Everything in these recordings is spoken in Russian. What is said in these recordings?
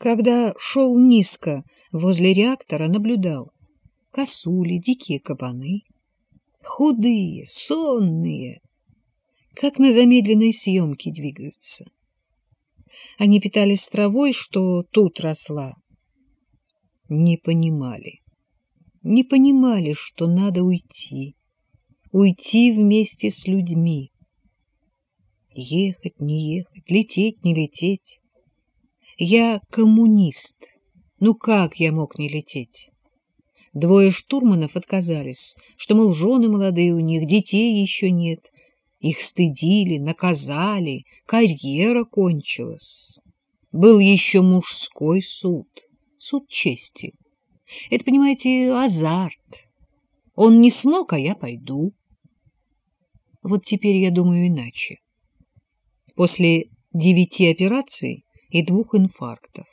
Когда шел низко возле реактора, наблюдал косули, дикие кабаны, худые, сонные, как на замедленной съемке двигаются. Они питались травой, что тут росла. Не понимали, не понимали, что надо уйти, уйти вместе с людьми. Ехать, не ехать, лететь, не лететь. Я коммунист. Ну как я мог не лететь? Двое штурманов отказались, что, мол, жены молодые у них, детей еще нет. Их стыдили, наказали, карьера кончилась. Был еще мужской суд, суд чести. Это, понимаете, азарт. Он не смог, а я пойду. Вот теперь я думаю иначе. После девяти операций и двух инфарктов.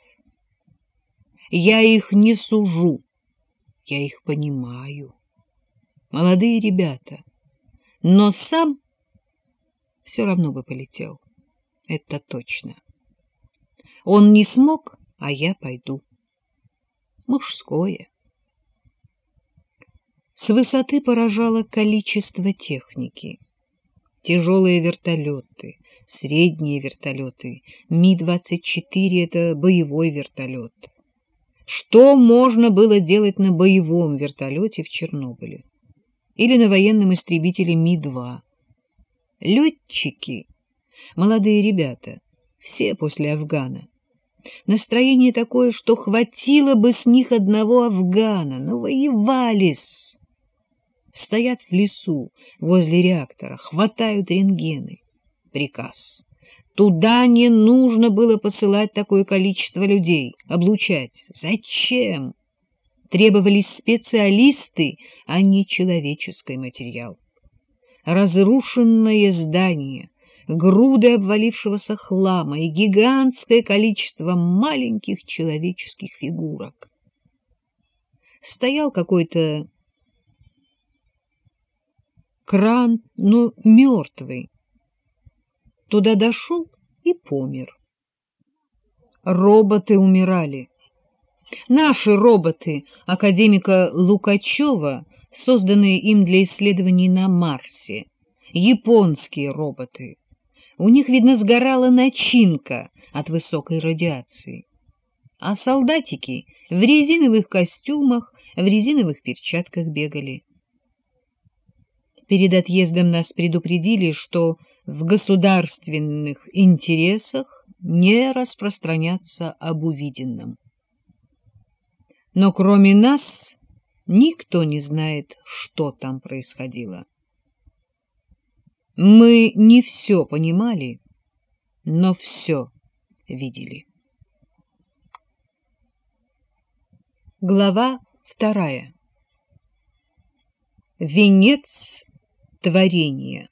Я их не сужу, я их понимаю. Молодые ребята. Но сам все равно бы полетел. Это точно. Он не смог, а я пойду. Мужское. С высоты поражало количество техники. Тяжелые вертолеты, средние вертолеты. Ми-24 — это боевой вертолет. Что можно было делать на боевом вертолете в Чернобыле? Или на военном истребителе Ми-2? Летчики, молодые ребята, все после Афгана. Настроение такое, что хватило бы с них одного Афгана, но воевались. Стоят в лесу возле реактора, хватают рентгены. Приказ. Туда не нужно было посылать такое количество людей, облучать. Зачем? Требовались специалисты, а не человеческий материал. Разрушенное здание, груды обвалившегося хлама и гигантское количество маленьких человеческих фигурок. Стоял какой-то кран, но мертвый. Туда дошел и помер. Роботы умирали. Наши роботы академика Лукачева, созданные им для исследований на Марсе. Японские роботы. У них, видно, сгорала начинка от высокой радиации. А солдатики в резиновых костюмах, в резиновых перчатках бегали. Перед отъездом нас предупредили, что в государственных интересах не распространяться об увиденном. Но кроме нас никто не знает, что там происходило. Мы не все понимали, но все видели. Глава вторая. Венец творения.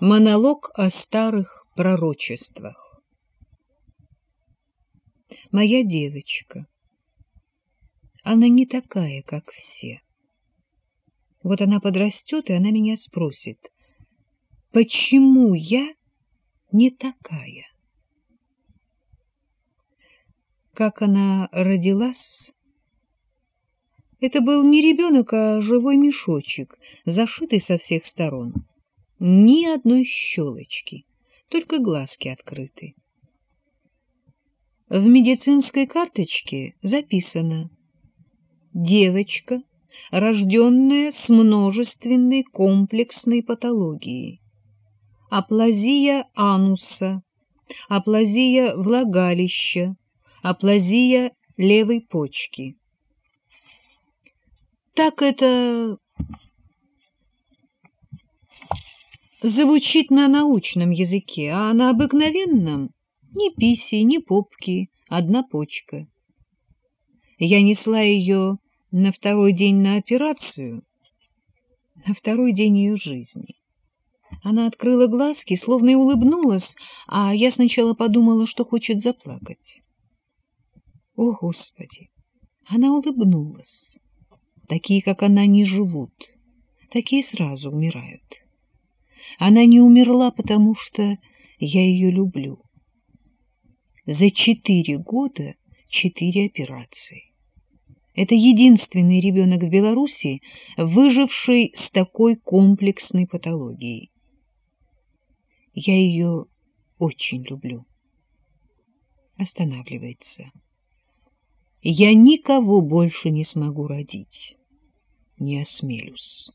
Монолог о старых пророчествах. Моя девочка. Она не такая, как все. Вот она подрастет, и она меня спросит, почему я не такая? Как она родилась, это был не ребенок, а живой мешочек, зашитый со всех сторон. Ни одной щелочки, только глазки открыты. В медицинской карточке записано «Девочка, рожденная с множественной комплексной патологией. Аплазия ануса, аплазия влагалища, аплазия левой почки» так это звучит на научном языке, а на обыкновенном ни писи, ни попки, одна почка. Я несла ее на второй день на операцию, на второй день ее жизни. Она открыла глазки, словно и улыбнулась, а я сначала подумала, что хочет заплакать. О, Господи! Она улыбнулась. Такие, как она, не живут. Такие сразу умирают. Она не умерла, потому что я ее люблю. за четыре года четыре операции. Это единственный ребенок в Беларуси, выживший с такой комплексной патологией. Я ее очень люблю. Останавливается. Я никого больше не смогу родить. Не осмелюсь.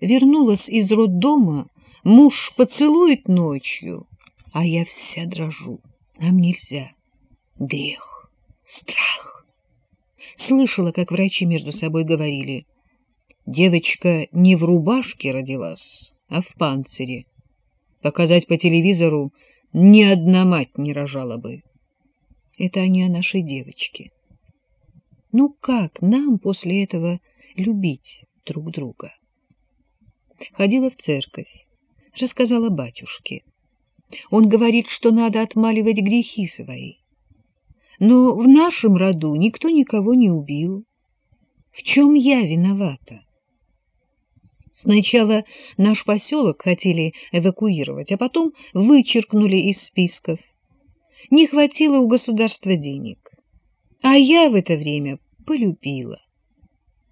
Вернулась из роддома, муж поцелует ночью, а я вся дрожу. Нам нельзя. Грех, страх. Слышала, как врачи между собой говорили. Девочка не в рубашке родилась, а в панцире. Показать по телевизору ни одна мать не рожала бы. Это они о нашей девочке. Ну как нам после этого любить друг друга? Ходила в церковь, рассказала батюшке. Он говорит, что надо отмаливать грехи свои. Но в нашем роду никто никого не убил. В чем я виновата? Сначала наш поселок хотели эвакуировать, а потом вычеркнули из списков. Не хватило у государства денег. А я в это время полюбила.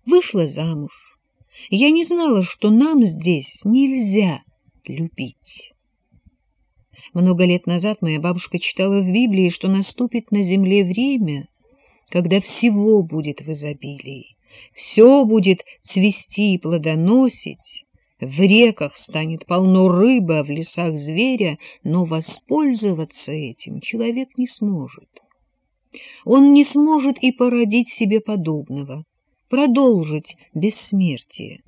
Вышла замуж. Я не знала, что нам здесь нельзя любить. Много лет назад моя бабушка читала в Библии, что наступит на земле время, когда всего будет в изобилии все будет цвести и плодоносить, в реках станет полно рыбы, а в лесах зверя, но воспользоваться этим человек не сможет. Он не сможет и породить себе подобного, продолжить бессмертие.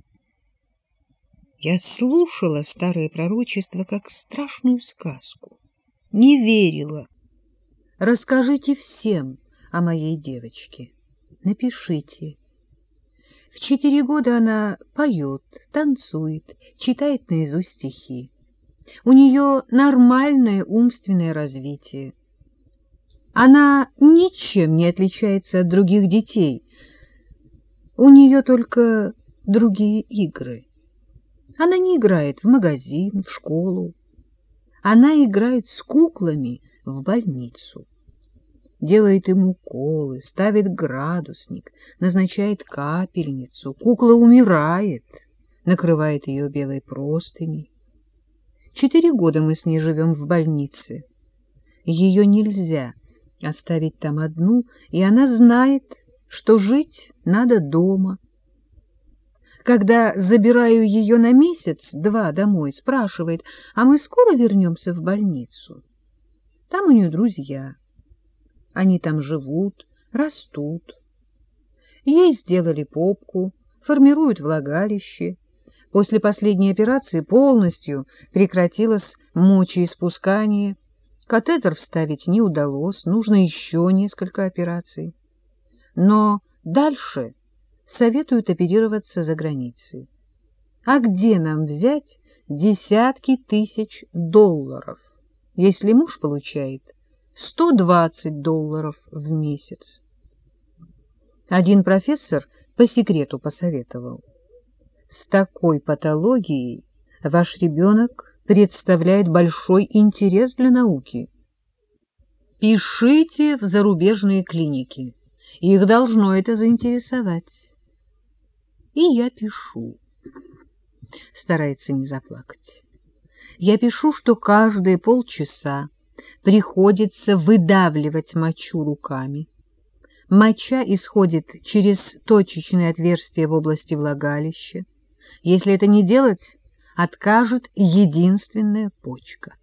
Я слушала старое пророчество как страшную сказку, не верила. Расскажите всем о моей девочке, напишите. Четыре года она поет, танцует, читает наизусть стихи. У нее нормальное умственное развитие. Она ничем не отличается от других детей. У нее только другие игры. Она не играет в магазин, в школу. Она играет с куклами в больницу делает им уколы, ставит градусник, назначает капельницу. Кукла умирает, накрывает ее белой простыней. Четыре года мы с ней живем в больнице. Ее нельзя оставить там одну, и она знает, что жить надо дома. Когда забираю ее на месяц-два домой, спрашивает, а мы скоро вернемся в больницу? Там у нее друзья. Они там живут, растут. Ей сделали попку, формируют влагалище. После последней операции полностью прекратилось мочеиспускание. Катетер вставить не удалось, нужно еще несколько операций. Но дальше советуют оперироваться за границей. А где нам взять десятки тысяч долларов, если муж получает 120 долларов в месяц. Один профессор по секрету посоветовал. С такой патологией ваш ребенок представляет большой интерес для науки. Пишите в зарубежные клиники. Их должно это заинтересовать. И я пишу. Старается не заплакать. Я пишу, что каждые полчаса приходится выдавливать мочу руками. Моча исходит через точечные отверстия в области влагалища. Если это не делать, откажет единственная почка.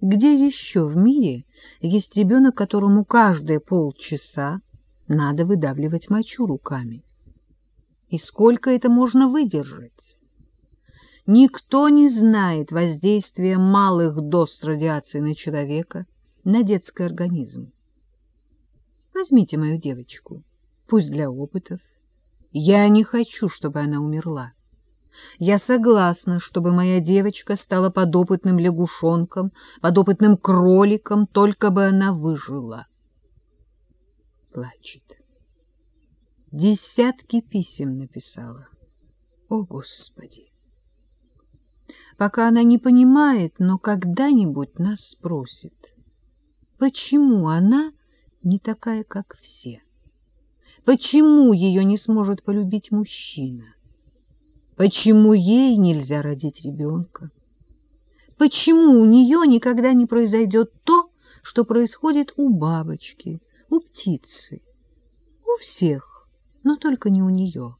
Где еще в мире есть ребенок, которому каждые полчаса надо выдавливать мочу руками? И сколько это можно выдержать? Никто не знает воздействия малых доз радиации на человека, на детский организм. Возьмите мою девочку, пусть для опытов. Я не хочу, чтобы она умерла. Я согласна, чтобы моя девочка стала подопытным лягушонком, подопытным кроликом, только бы она выжила. Плачет. Десятки писем написала. О, Господи! Пока она не понимает, но когда-нибудь нас спросит. Почему она не такая, как все? Почему ее не сможет полюбить мужчина? Почему ей нельзя родить ребенка? Почему у нее никогда не произойдет то, что происходит у бабочки, у птицы? У всех, но только не у нее.